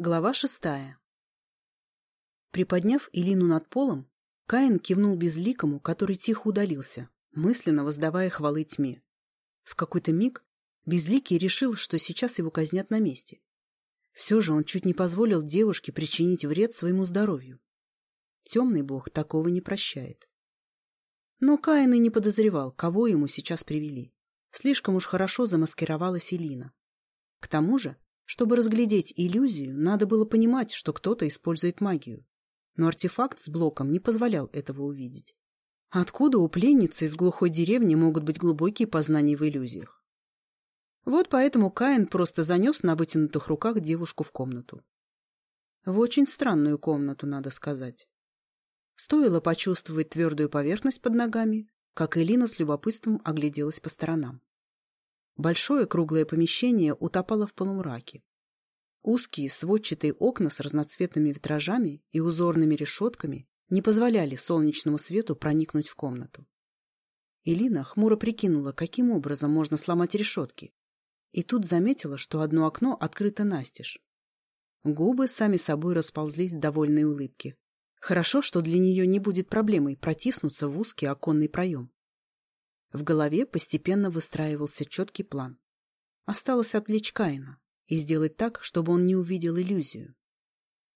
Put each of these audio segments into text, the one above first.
Глава шестая. Приподняв Илину над полом, Каин кивнул безликому, который тихо удалился, мысленно воздавая хвалы тьме. В какой-то миг Безликий решил, что сейчас его казнят на месте. Все же он чуть не позволил девушке причинить вред своему здоровью. Темный бог такого не прощает. Но Каин и не подозревал, кого ему сейчас привели. Слишком уж хорошо замаскировалась Элина. К тому же, чтобы разглядеть иллюзию, надо было понимать, что кто-то использует магию. Но артефакт с блоком не позволял этого увидеть. Откуда у пленницы из глухой деревни могут быть глубокие познания в иллюзиях? Вот поэтому Каин просто занес на вытянутых руках девушку в комнату. В очень странную комнату, надо сказать. Стоило почувствовать твердую поверхность под ногами, как Элина с любопытством огляделась по сторонам. Большое круглое помещение утопало в полумраке. Узкие сводчатые окна с разноцветными витражами и узорными решетками не позволяли солнечному свету проникнуть в комнату. Элина хмуро прикинула, каким образом можно сломать решетки, и тут заметила, что одно окно открыто настежь. Губы сами собой расползлись в довольной улыбке. Хорошо, что для нее не будет проблемой протиснуться в узкий оконный проем. В голове постепенно выстраивался четкий план. Осталось отвлечь Каина и сделать так, чтобы он не увидел иллюзию.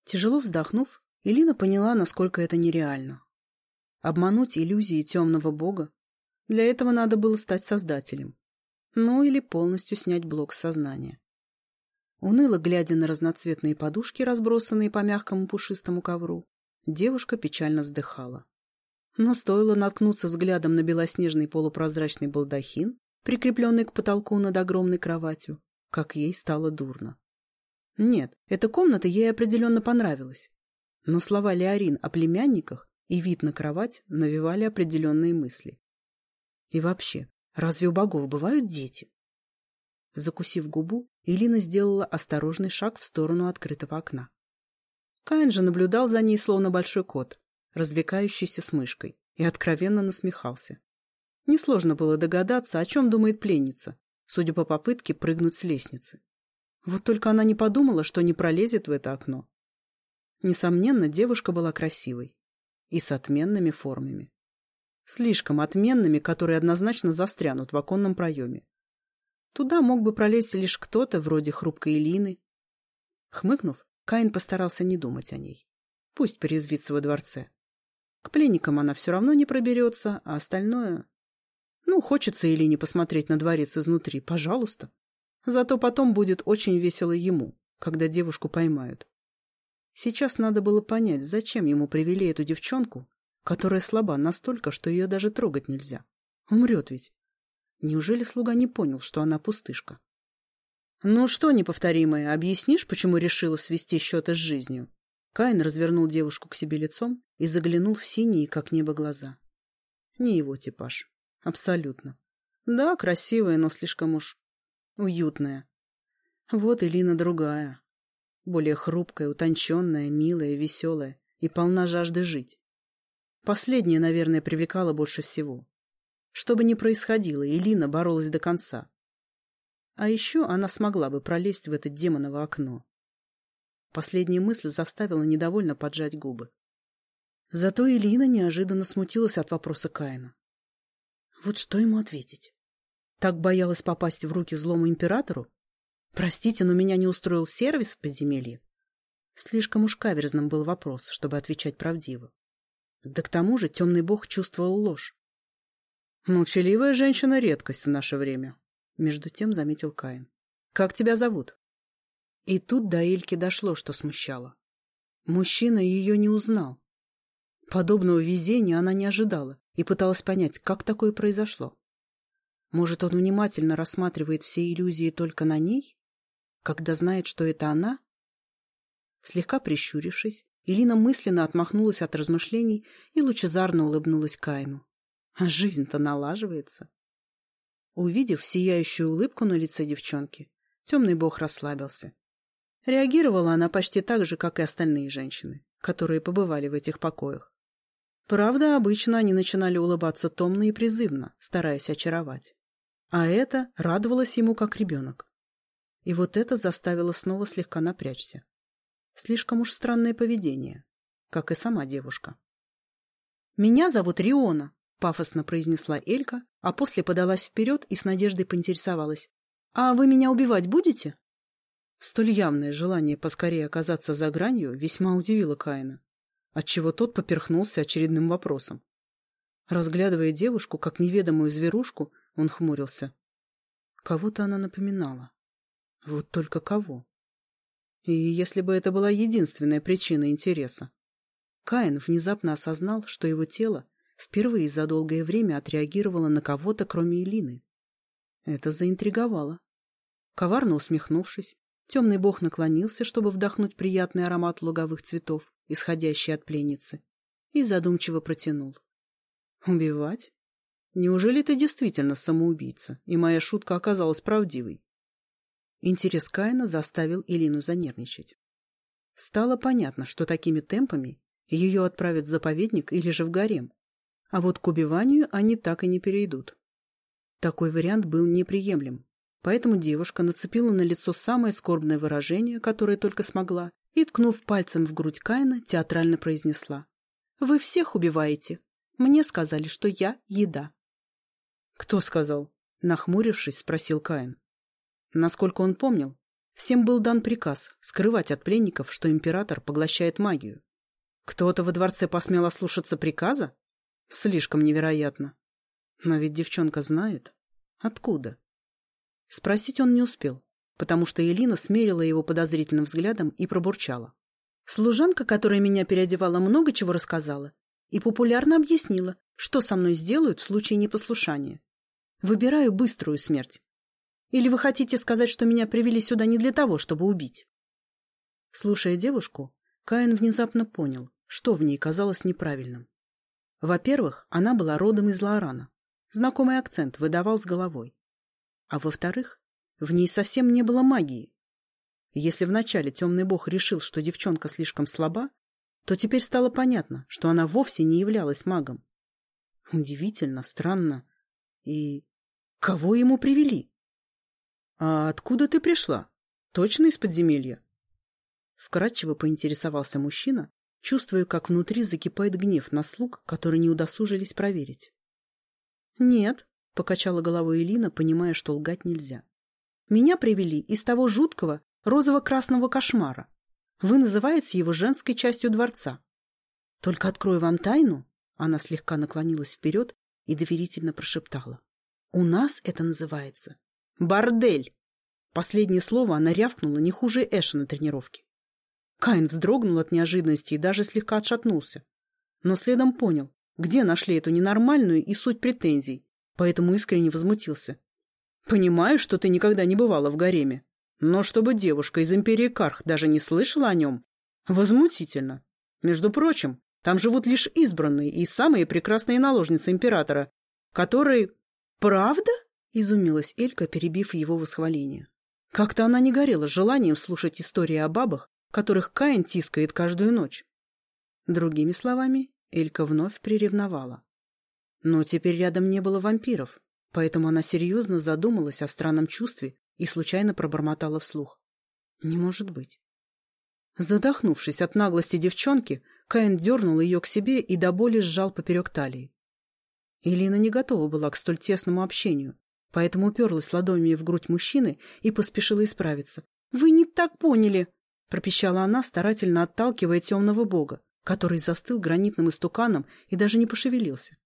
Тяжело вздохнув, Элина поняла, насколько это нереально. Обмануть иллюзии темного бога — для этого надо было стать создателем ну или полностью снять блок сознания. Уныло глядя на разноцветные подушки, разбросанные по мягкому пушистому ковру, девушка печально вздыхала. Но стоило наткнуться взглядом на белоснежный полупрозрачный балдахин, прикрепленный к потолку над огромной кроватью, как ей стало дурно. Нет, эта комната ей определенно понравилась. Но слова Леорин о племянниках и вид на кровать навевали определенные мысли. И вообще, Разве у богов бывают дети? Закусив губу, Илина сделала осторожный шаг в сторону открытого окна. Каин же наблюдал за ней, словно большой кот, развлекающийся с мышкой, и откровенно насмехался. Несложно было догадаться, о чем думает пленница, судя по попытке прыгнуть с лестницы. Вот только она не подумала, что не пролезет в это окно. Несомненно, девушка была красивой и с отменными формами. Слишком отменными, которые однозначно застрянут в оконном проеме. Туда мог бы пролезть лишь кто-то, вроде хрупкой Илины. Хмыкнув, Каин постарался не думать о ней. Пусть порезвится во дворце. К пленникам она все равно не проберется, а остальное... Ну, хочется Илине посмотреть на дворец изнутри, пожалуйста. Зато потом будет очень весело ему, когда девушку поймают. Сейчас надо было понять, зачем ему привели эту девчонку которая слаба настолько, что ее даже трогать нельзя. Умрет ведь. Неужели слуга не понял, что она пустышка? «Ну что, неповторимое, объяснишь, почему решила свести счеты с жизнью?» Каин развернул девушку к себе лицом и заглянул в синие, как небо, глаза. Не его типаж. Абсолютно. Да, красивая, но слишком уж уютная. Вот Элина другая. Более хрупкая, утонченная, милая, веселая и полна жажды жить. Последнее, наверное, привлекало больше всего. Что бы ни происходило, Элина боролась до конца. А еще она смогла бы пролезть в это демоново окно. Последняя мысль заставила недовольно поджать губы. Зато Элина неожиданно смутилась от вопроса Каина. Вот что ему ответить? Так боялась попасть в руки злому императору? Простите, но меня не устроил сервис в подземелье? Слишком уж каверзным был вопрос, чтобы отвечать правдиво. Да к тому же темный бог чувствовал ложь. «Молчаливая женщина — редкость в наше время», — между тем заметил Каин. «Как тебя зовут?» И тут до Эльки дошло, что смущало. Мужчина ее не узнал. Подобного везения она не ожидала и пыталась понять, как такое произошло. Может, он внимательно рассматривает все иллюзии только на ней, когда знает, что это она? Слегка прищурившись, Илина мысленно отмахнулась от размышлений и лучезарно улыбнулась Кайну. А жизнь-то налаживается. Увидев сияющую улыбку на лице девчонки, темный бог расслабился. Реагировала она почти так же, как и остальные женщины, которые побывали в этих покоях. Правда, обычно они начинали улыбаться томно и призывно, стараясь очаровать. А это радовалось ему как ребенок. И вот это заставило снова слегка напрячься. Слишком уж странное поведение, как и сама девушка. «Меня зовут Риона», — пафосно произнесла Элька, а после подалась вперед и с надеждой поинтересовалась. «А вы меня убивать будете?» Столь явное желание поскорее оказаться за гранью весьма удивило Каина, отчего тот поперхнулся очередным вопросом. Разглядывая девушку, как неведомую зверушку, он хмурился. Кого-то она напоминала. Вот только кого? И если бы это была единственная причина интереса. Каин внезапно осознал, что его тело впервые за долгое время отреагировало на кого-то, кроме Элины. Это заинтриговало. Коварно усмехнувшись, темный бог наклонился, чтобы вдохнуть приятный аромат луговых цветов, исходящий от пленницы, и задумчиво протянул. «Убивать? Неужели ты действительно самоубийца, и моя шутка оказалась правдивой?» Интерес Каина заставил Илину занервничать. Стало понятно, что такими темпами ее отправят в заповедник или же в гарем. А вот к убиванию они так и не перейдут. Такой вариант был неприемлем, поэтому девушка нацепила на лицо самое скорбное выражение, которое только смогла, и, ткнув пальцем в грудь Каина, театрально произнесла. «Вы всех убиваете. Мне сказали, что я еда». «Кто сказал?» — нахмурившись, спросил Каин. Насколько он помнил, всем был дан приказ скрывать от пленников, что император поглощает магию. Кто-то во дворце посмел ослушаться приказа? Слишком невероятно. Но ведь девчонка знает. Откуда? Спросить он не успел, потому что Элина смерила его подозрительным взглядом и пробурчала. Служанка, которая меня переодевала, много чего рассказала и популярно объяснила, что со мной сделают в случае непослушания. Выбираю быструю смерть. Или вы хотите сказать, что меня привели сюда не для того, чтобы убить? Слушая девушку, Каин внезапно понял, что в ней казалось неправильным. Во-первых, она была родом из Лорана. Знакомый акцент выдавал с головой. А во-вторых, в ней совсем не было магии. Если вначале темный бог решил, что девчонка слишком слаба, то теперь стало понятно, что она вовсе не являлась магом. Удивительно, странно. И кого ему привели? «А откуда ты пришла? Точно из подземелья?» Вкратчиво поинтересовался мужчина, чувствуя, как внутри закипает гнев на слуг, которые не удосужились проверить. «Нет», — покачала головой Элина, понимая, что лгать нельзя. «Меня привели из того жуткого розово-красного кошмара. Вы называете его женской частью дворца. Только открою вам тайну». Она слегка наклонилась вперед и доверительно прошептала. «У нас это называется «Бордель!» Последнее слово она рявкнула не хуже Эша на тренировке. Каин вздрогнул от неожиданности и даже слегка отшатнулся. Но следом понял, где нашли эту ненормальную и суть претензий, поэтому искренне возмутился. «Понимаю, что ты никогда не бывала в гареме, но чтобы девушка из Империи Карх даже не слышала о нем, возмутительно. Между прочим, там живут лишь избранные и самые прекрасные наложницы императора, которые... Правда? — изумилась Элька, перебив его восхваление. Как-то она не горела желанием слушать истории о бабах, которых Каин тискает каждую ночь. Другими словами, Элька вновь приревновала. Но теперь рядом не было вампиров, поэтому она серьезно задумалась о странном чувстве и случайно пробормотала вслух. Не может быть. Задохнувшись от наглости девчонки, Каин дернул ее к себе и до боли сжал поперек талии. Элина не готова была к столь тесному общению, поэтому уперлась ладонями в грудь мужчины и поспешила исправиться. «Вы не так поняли!» — пропищала она, старательно отталкивая темного бога, который застыл гранитным истуканом и даже не пошевелился.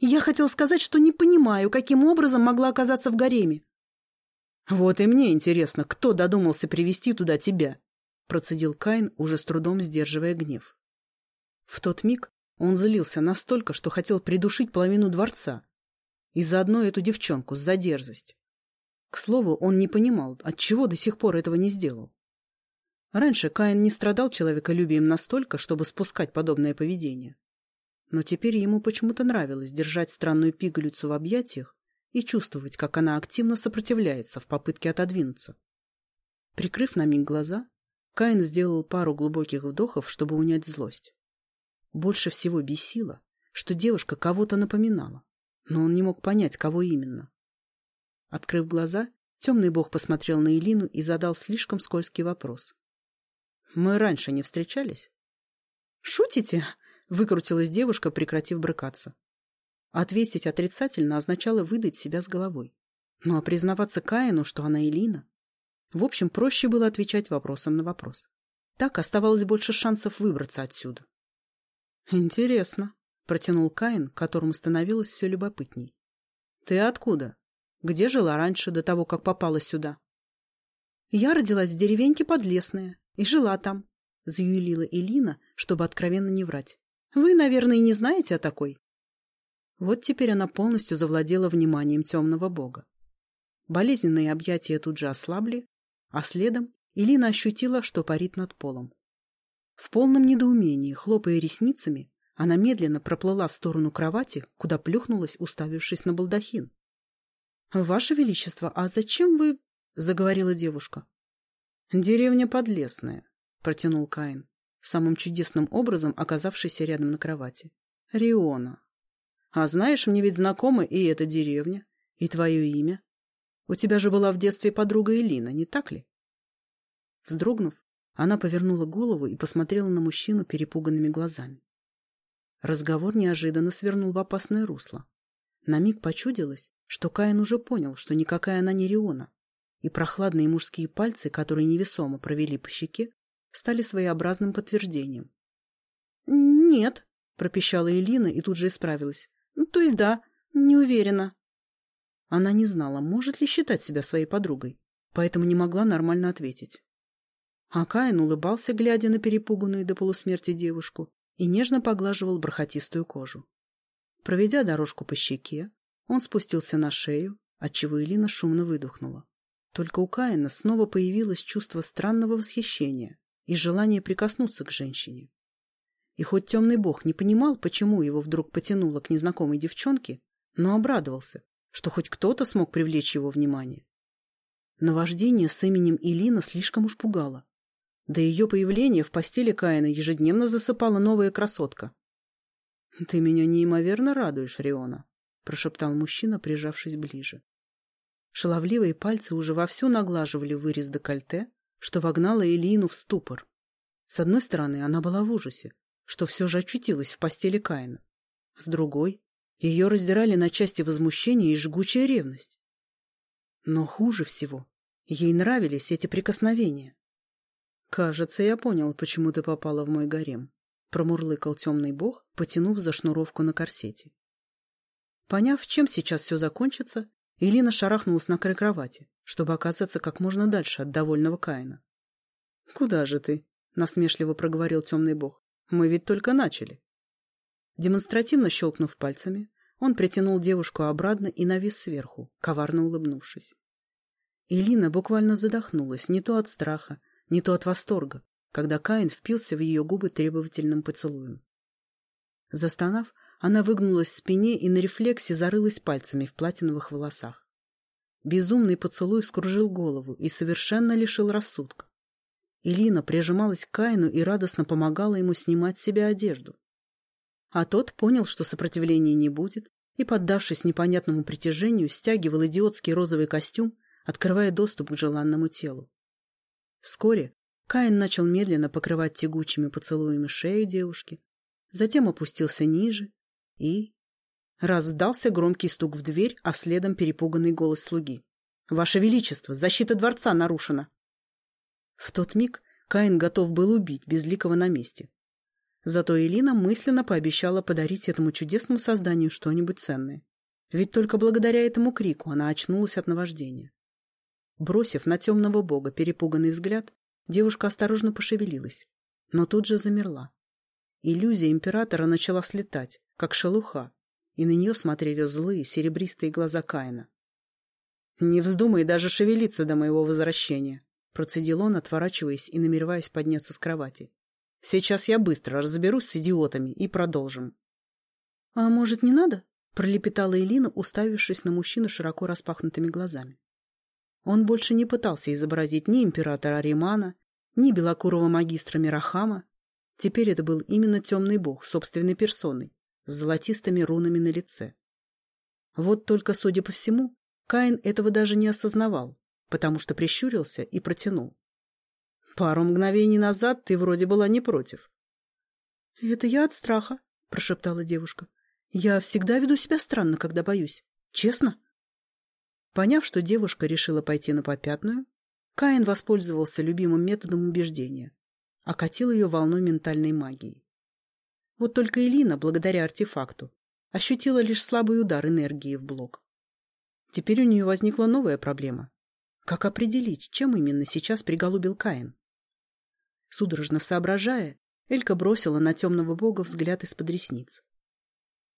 «Я хотел сказать, что не понимаю, каким образом могла оказаться в гареме». «Вот и мне интересно, кто додумался привести туда тебя?» — процедил Каин, уже с трудом сдерживая гнев. В тот миг он злился настолько, что хотел придушить половину дворца, и заодно эту девчонку за дерзость. К слову, он не понимал, отчего до сих пор этого не сделал. Раньше Каин не страдал человеколюбием настолько, чтобы спускать подобное поведение. Но теперь ему почему-то нравилось держать странную пигалицу в объятиях и чувствовать, как она активно сопротивляется в попытке отодвинуться. Прикрыв на миг глаза, Каин сделал пару глубоких вдохов, чтобы унять злость. Больше всего бесило, что девушка кого-то напоминала но он не мог понять, кого именно. Открыв глаза, темный бог посмотрел на Элину и задал слишком скользкий вопрос. Мы раньше не встречались?» «Шутите?» — выкрутилась девушка, прекратив брыкаться. Ответить отрицательно означало выдать себя с головой. Ну а признаваться Каину, что она Элина? В общем, проще было отвечать вопросом на вопрос. Так оставалось больше шансов выбраться отсюда. «Интересно», — протянул Каин, которому становилось все любопытней. «Ты откуда? Где жила раньше, до того, как попала сюда?» «Я родилась в деревеньке Подлесная и жила там», — заюлила Элина, чтобы откровенно не врать. «Вы, наверное, не знаете о такой?» Вот теперь она полностью завладела вниманием темного бога. Болезненные объятия тут же ослабли, а следом Илина ощутила, что парит над полом. В полном недоумении, хлопая ресницами, она медленно проплыла в сторону кровати, куда плюхнулась, уставившись на балдахин. — Ваше Величество, а зачем вы... — заговорила девушка. — Деревня Подлесная, — протянул Каин, самым чудесным образом оказавшийся рядом на кровати. — Риона. А знаешь, мне ведь знакома и эта деревня, и твое имя. У тебя же была в детстве подруга Элина, не так ли? Вздрогнув, она повернула голову и посмотрела на мужчину перепуганными глазами. Разговор неожиданно свернул в опасное русло. На миг почудилось, что Каин уже понял, что никакая она не Риона, и прохладные мужские пальцы, которые невесомо провели по щеке, стали своеобразным подтверждением. «Нет», — пропищала Элина и тут же исправилась. Ну, то есть да, не уверена. Она не знала, может ли считать себя своей подругой, поэтому не могла нормально ответить. А Каин улыбался, глядя на перепуганную до полусмерти девушку, и нежно поглаживал бархатистую кожу. Проведя дорожку по щеке, он спустился на шею, отчего Элина шумно выдохнула. Только у Каина снова появилось чувство странного восхищения и желание прикоснуться к женщине. И хоть темный бог не понимал, почему его вдруг потянуло к незнакомой девчонке, но обрадовался, что хоть кто-то смог привлечь его внимание. Наваждение с именем Илина слишком уж пугало. До ее появления в постели Каина ежедневно засыпала новая красотка. — Ты меня неимоверно радуешь, Риона, — прошептал мужчина, прижавшись ближе. Шаловливые пальцы уже вовсю наглаживали вырез декольте, что вогнало Элину в ступор. С одной стороны, она была в ужасе, что все же очутилась в постели Каина. С другой, ее раздирали на части возмущения и жгучая ревность. Но хуже всего, ей нравились эти прикосновения. «Кажется, я понял, почему ты попала в мой гарем», — промурлыкал темный бог, потянув за шнуровку на корсете. Поняв, чем сейчас все закончится, Элина шарахнулась на край кровати, чтобы оказаться как можно дальше от довольного Каина. «Куда же ты?» — насмешливо проговорил темный бог. Мы ведь только начали. Демонстративно щелкнув пальцами, он притянул девушку обратно и навис сверху, коварно улыбнувшись. Илина буквально задохнулась не то от страха, не то от восторга, когда Каин впился в ее губы требовательным поцелуем. Застонав, она выгнулась в спине и на рефлексе зарылась пальцами в платиновых волосах. Безумный поцелуй скружил голову и совершенно лишил рассудка. Илина прижималась к Каину и радостно помогала ему снимать с себя одежду. А тот понял, что сопротивления не будет, и, поддавшись непонятному притяжению, стягивал идиотский розовый костюм, открывая доступ к желанному телу. Вскоре Каин начал медленно покрывать тягучими поцелуями шею девушки, затем опустился ниже и... Раздался громкий стук в дверь, а следом перепуганный голос слуги. «Ваше Величество, защита дворца нарушена!» В тот миг Каин готов был убить Безликого на месте. Зато Элина мысленно пообещала подарить этому чудесному созданию что-нибудь ценное. Ведь только благодаря этому крику она очнулась от наваждения. Бросив на темного бога перепуганный взгляд, девушка осторожно пошевелилась, но тут же замерла. Иллюзия императора начала слетать, как шелуха, и на нее смотрели злые серебристые глаза Каина. «Не вздумай даже шевелиться до моего возвращения», Процедил он, отворачиваясь и намереваясь подняться с кровати. «Сейчас я быстро разберусь с идиотами и продолжим». «А может, не надо?» — пролепетала Элина, уставившись на мужчину широко распахнутыми глазами. Он больше не пытался изобразить ни императора Аримана, ни белокурого магистра Мирахама. Теперь это был именно темный бог, собственной персоной, с золотистыми рунами на лице. Вот только, судя по всему, Каин этого даже не осознавал потому что прищурился и протянул. Пару мгновений назад ты вроде была не против. — Это я от страха, — прошептала девушка. — Я всегда веду себя странно, когда боюсь. Честно. Поняв, что девушка решила пойти на попятную, Каин воспользовался любимым методом убеждения. Окатил ее волной ментальной магии. Вот только Элина, благодаря артефакту, ощутила лишь слабый удар энергии в блок. Теперь у нее возникла новая проблема. Как определить, чем именно сейчас приголубил Каин? Судорожно соображая, Элька бросила на темного бога взгляд из-под ресниц.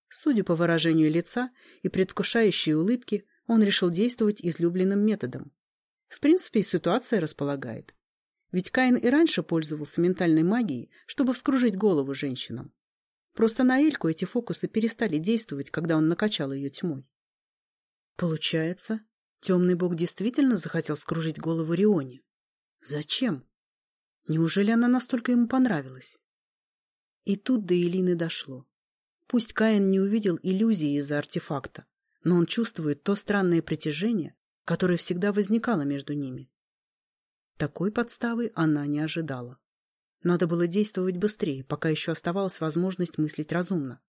Судя по выражению лица и предвкушающей улыбке, он решил действовать излюбленным методом. В принципе, ситуация располагает. Ведь Каин и раньше пользовался ментальной магией, чтобы вскружить голову женщинам. Просто на Эльку эти фокусы перестали действовать, когда он накачал ее тьмой. Получается, темный бог действительно захотел скружить голову Рионе? Зачем? Неужели она настолько ему понравилась? И тут до Элины дошло. Пусть Каин не увидел иллюзии из-за артефакта, но он чувствует то странное притяжение, которое всегда возникало между ними. Такой подставы она не ожидала. Надо было действовать быстрее, пока еще оставалась возможность мыслить разумно.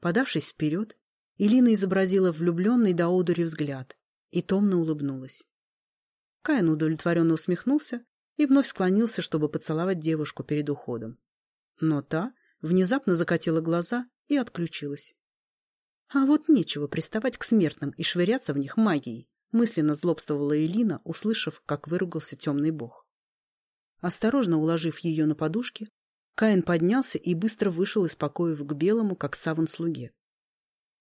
Подавшись вперед, Илина изобразила влюбленный до одури взгляд и томно улыбнулась. Каин удовлетворенно усмехнулся и вновь склонился, чтобы поцеловать девушку перед уходом. Но та внезапно закатила глаза и отключилась. А вот нечего приставать к смертным и швыряться в них магией, мысленно злобствовала Элина, услышав, как выругался темный бог. Осторожно уложив ее на подушки, Каин поднялся и быстро вышел из покоев к белому, как саван слуге.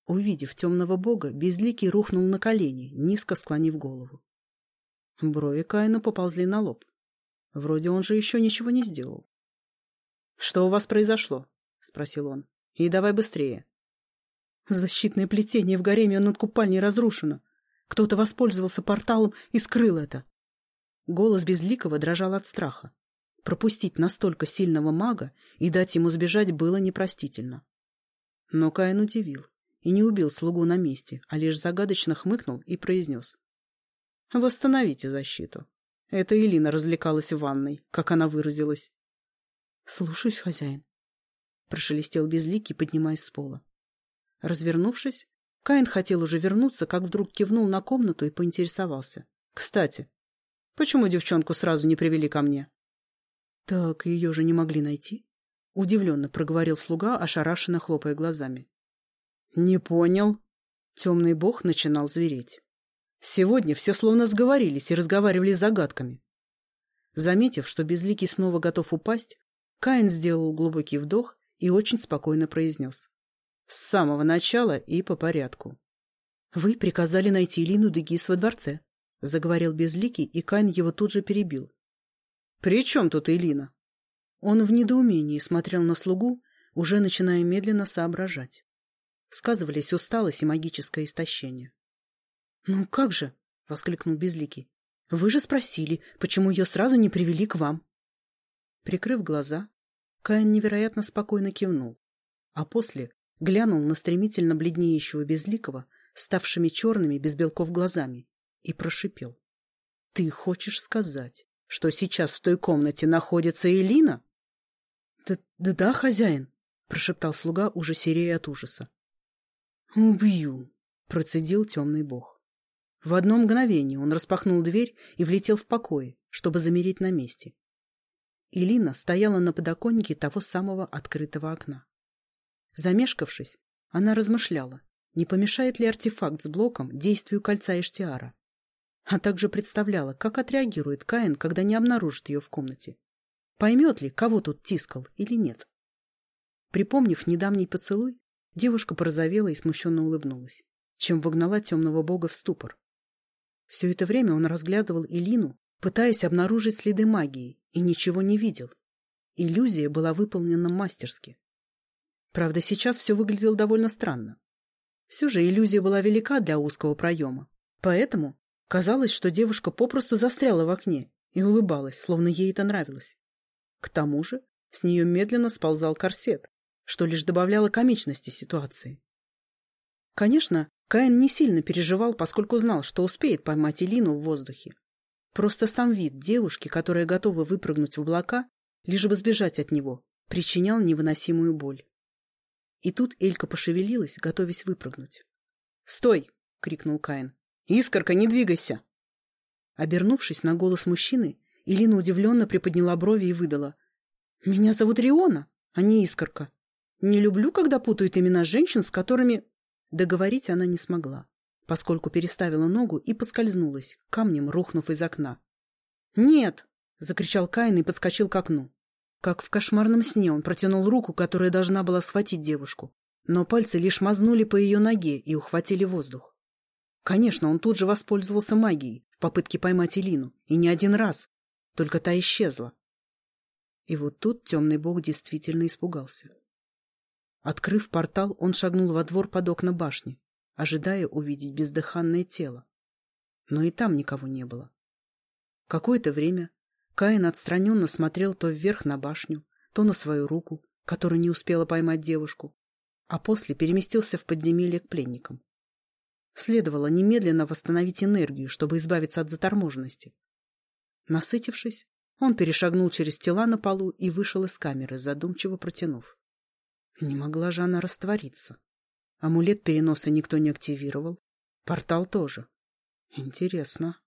Увидев темного бога, безликий рухнул на колени, низко склонив голову. Брови Каина поползли на лоб. Вроде он же еще ничего не сделал. — Что у вас произошло? — спросил он. — И давай быстрее. Защитное плетение в гареме над купальней разрушено. Кто-то воспользовался порталом и скрыл это. Голос Безликого дрожал от страха. Пропустить настолько сильного мага и дать ему сбежать было непростительно. Но Каин удивил и не убил слугу на месте, а лишь загадочно хмыкнул и произнес. «Восстановите защиту. Это Элина развлекалась в ванной, как она выразилась». «Слушаюсь, хозяин», — прошелестел Безликий, поднимаясь с пола. Развернувшись, Каин хотел уже вернуться, как вдруг кивнул на комнату и поинтересовался. «Кстати, почему девчонку сразу не привели ко мне?» «Так ее же не могли найти?» — удивленно проговорил слуга, ошарашенно хлопая глазами. «Не понял». Темный бог начинал звереть. Сегодня все словно сговорились и разговаривали загадками. Заметив, что Безликий снова готов упасть, Каин сделал глубокий вдох и очень спокойно произнес. С самого начала и по порядку. — Вы приказали найти Лину Дегис во дворце, — заговорил Безликий, и Кайн его тут же перебил. — При чем тут Элина? Он в недоумении смотрел на слугу, уже начиная медленно соображать. Сказывались усталость и магическое истощение. — Ну как же? — воскликнул Безликий. — Вы же спросили, почему ее сразу не привели к вам? Прикрыв глаза, Каин невероятно спокойно кивнул, а после глянул на стремительно бледнеющего Безликого, ставшими черными без белков глазами, и прошипел. — Ты хочешь сказать, что сейчас в той комнате находится Элина? Да, — Да-да, хозяин, — прошептал слуга, уже серея от ужаса. — Убью, — процедил темный бог. В одно мгновение он распахнул дверь и влетел в покое, чтобы замереть на месте. Элина стояла на подоконнике того самого открытого окна. Замешкавшись, она размышляла, не помешает ли артефакт с блоком действию кольца Эштиара, а также представляла, как отреагирует Каин, когда не обнаружит ее в комнате. Поймет ли, кого тут тискал или нет. Припомнив недавний поцелуй, девушка порозовела и смущенно улыбнулась, чем вогнала темного бога в ступор. Все это время он разглядывал Илину, пытаясь обнаружить следы магии, и ничего не видел. Иллюзия была выполнена мастерски. Правда, сейчас все выглядело довольно странно. Все же иллюзия была велика для узкого проема. Поэтому казалось, что девушка попросту застряла в окне и улыбалась, словно ей это нравилось. К тому же с нее медленно сползал корсет, что лишь добавляло комичности ситуации. Конечно, Каин не сильно переживал, поскольку знал, что успеет поймать Элину в воздухе. Просто сам вид девушки, которая готова выпрыгнуть в облака, лишь бы сбежать от него, причинял невыносимую боль. И тут Элька пошевелилась, готовясь выпрыгнуть. «Стой!» — крикнул Каин. «Искорка, не двигайся!» Обернувшись на голос мужчины, Илина удивленно приподняла брови и выдала. «Меня зовут Риона, а не Искорка. Не люблю, когда путают имена женщин, с которыми...» Договорить она не смогла, поскольку переставила ногу и поскользнулась, камнем рухнув из окна. «Нет!» — закричал Каин и подскочил к окну. Как в кошмарном сне он протянул руку, которая должна была схватить девушку, но пальцы лишь мазнули по ее ноге и ухватили воздух. Конечно, он тут же воспользовался магией в попытке поймать Элину, и не один раз, только та исчезла. И вот тут темный бог действительно испугался. Открыв портал, он шагнул во двор под окна башни, ожидая увидеть бездыханное тело. Но и там никого не было. Какое-то время Каин отстраненно смотрел то вверх на башню, то на свою руку, которую не успела поймать девушку, а после переместился в подземелье к пленникам. Следовало немедленно восстановить энергию, чтобы избавиться от заторможенности. Насытившись, он перешагнул через тела на полу и вышел из камеры, задумчиво протянув. Не могла же она раствориться. Амулет переноса никто не активировал. Портал тоже. Интересно.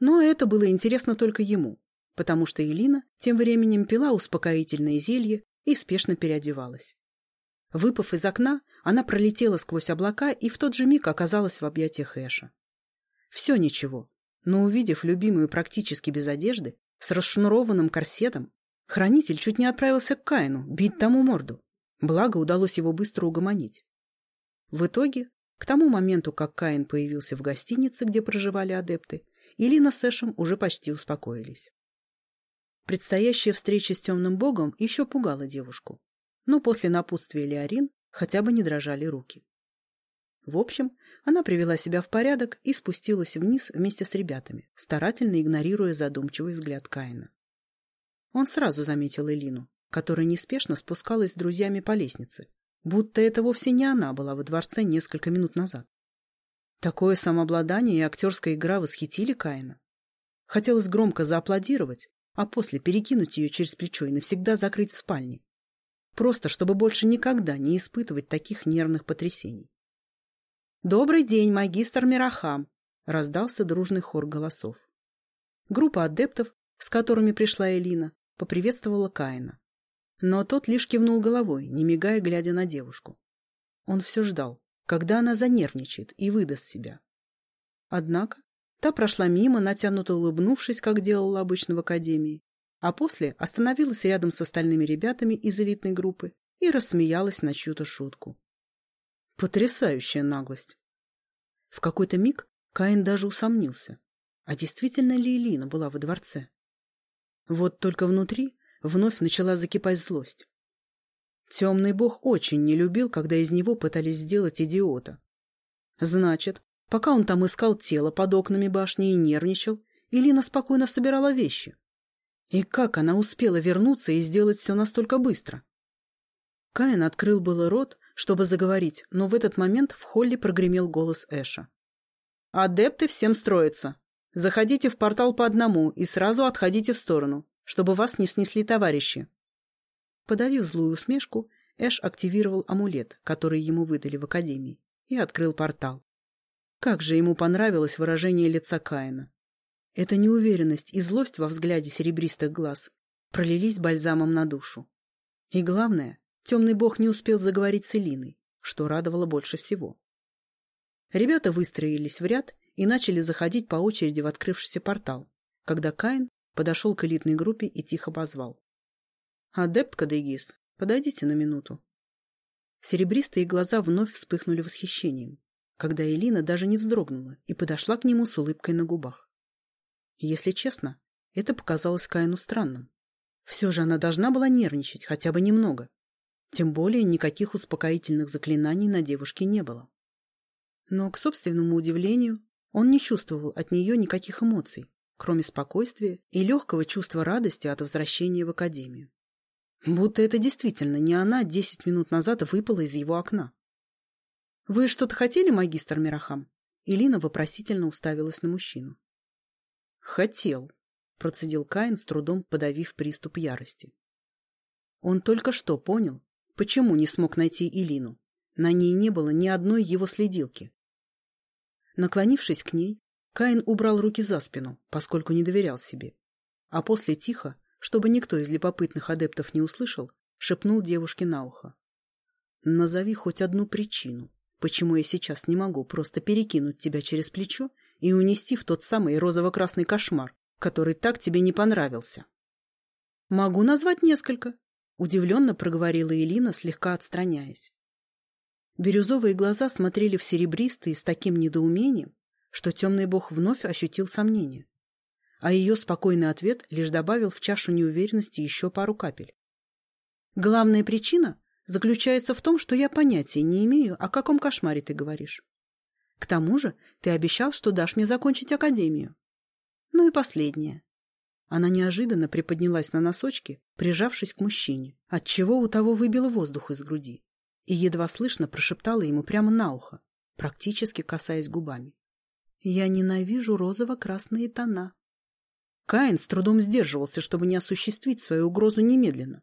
Но это было интересно только ему, потому что Элина тем временем пила успокоительное зелье и спешно переодевалась. Выпав из окна, она пролетела сквозь облака и в тот же миг оказалась в объятиях Эша. Все ничего, но увидев любимую практически без одежды, с расшнурованным корсетом, хранитель чуть не отправился к Каину бить тому морду. Благо, удалось его быстро угомонить. В итоге, к тому моменту, как Каин появился в гостинице, где проживали адепты, Илина с Эшем уже почти успокоились. Предстоящая встреча с темным богом еще пугала девушку но после напутствия Леорин хотя бы не дрожали руки. В общем, она привела себя в порядок и спустилась вниз вместе с ребятами, старательно игнорируя задумчивый взгляд Каина. Он сразу заметил Элину, которая неспешно спускалась с друзьями по лестнице, будто это вовсе не она была во дворце несколько минут назад. Такое самообладание и актерская игра восхитили Каина. Хотелось громко зааплодировать, а после перекинуть ее через плечо и навсегда закрыть в спальне, Просто, чтобы больше никогда не испытывать таких нервных потрясений. «Добрый день, магистр Мирахам!» — раздался дружный хор голосов. Группа адептов, с которыми пришла Элина, поприветствовала Каина. Но тот лишь кивнул головой, не мигая, глядя на девушку. Он все ждал, когда она занервничает и выдаст себя. Однако та прошла мимо, натянуто улыбнувшись, как делала обычно в академии, а после остановилась рядом с остальными ребятами из элитной группы и рассмеялась на чью-то шутку. Потрясающая наглость! В какой-то миг Каин даже усомнился, а действительно ли Элина была во дворце. Вот только внутри вновь начала закипать злость. Темный бог очень не любил, когда из него пытались сделать идиота. Значит, пока он там искал тело под окнами башни и нервничал, Илина спокойно собирала вещи, и как она успела вернуться и сделать все настолько быстро? Каин открыл было рот, чтобы заговорить, но в этот момент в холле прогремел голос Эша. «Адепты всем строятся. Заходите в портал по одному и сразу отходите в сторону, чтобы вас не снесли товарищи». Подавив злую усмешку, Эш активировал амулет, который ему выдали в Академии, и открыл портал. Как же ему понравилось выражение лица Каина. Эта неуверенность и злость во взгляде серебристых глаз пролились бальзамом на душу. И главное, темный бог не успел заговорить с Элиной, что радовало больше всего. Ребята выстроились в ряд и начали заходить по очереди в открывшийся портал, когда Каин подошел к элитной группе и тихо позвал. «Адепт Кадегис, подойдите на минуту». Серебристые глаза вновь вспыхнули восхищением, когда Элина даже не вздрогнула и подошла к нему с улыбкой на губах. Если честно, это показалось Каину странным. Все же она должна была нервничать хотя бы немного. Тем более никаких успокоительных заклинаний на девушке не было. Но, к собственному удивлению, он не чувствовал от нее никаких эмоций, кроме спокойствия и легкого чувства радости от возвращения в академию. Будто это действительно не она десять минут назад выпала из его окна. «Вы что-то хотели, магистр Мирахам?» Илина вопросительно уставилась на мужчину. Хотел, процедил Каин, с трудом подавив приступ ярости. Он только что понял, почему не смог найти Илину. На ней не было ни одной его следилки. Наклонившись к ней, Каин убрал руки за спину, поскольку не доверял себе. А после тихо, чтобы никто из любопытных адептов не услышал, шепнул девушке на ухо. «Назови хоть одну причину, почему я сейчас не могу просто перекинуть тебя через плечо и унести в тот самый розово-красный кошмар, который так тебе не понравился». «Могу назвать несколько», — удивленно проговорила Элина, слегка отстраняясь. Бирюзовые глаза смотрели в серебристые с таким недоумением, что темный бог вновь ощутил сомнение. А ее спокойный ответ лишь добавил в чашу неуверенности еще пару капель. Главная причина заключается в том, что я понятия не имею, о каком кошмаре ты говоришь. К тому же ты обещал, что дашь мне закончить академию. Ну и последнее. Она неожиданно приподнялась на носочки, прижавшись к мужчине, отчего у того выбило воздух из груди, и едва слышно прошептала ему прямо на ухо, практически касаясь губами. Я ненавижу розово-красные тона. Каин с трудом сдерживался, чтобы не осуществить свою угрозу немедленно.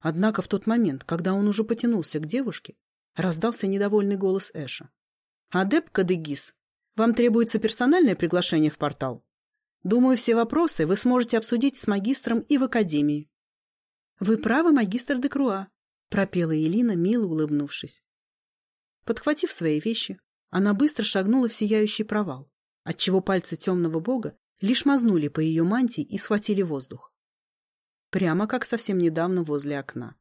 Однако в тот момент, когда он уже потянулся к девушке, раздался недовольный голос Эша. «Адеп Кадегис, вам требуется персональное приглашение в портал? Думаю, все вопросы вы сможете обсудить с магистром и в академии». «Вы правы, магистр Декруа», — пропела Елина, мило улыбнувшись. Подхватив свои вещи, она быстро шагнула в сияющий провал, отчего пальцы темного бога лишь мазнули по ее мантии и схватили воздух. Прямо как совсем недавно возле окна.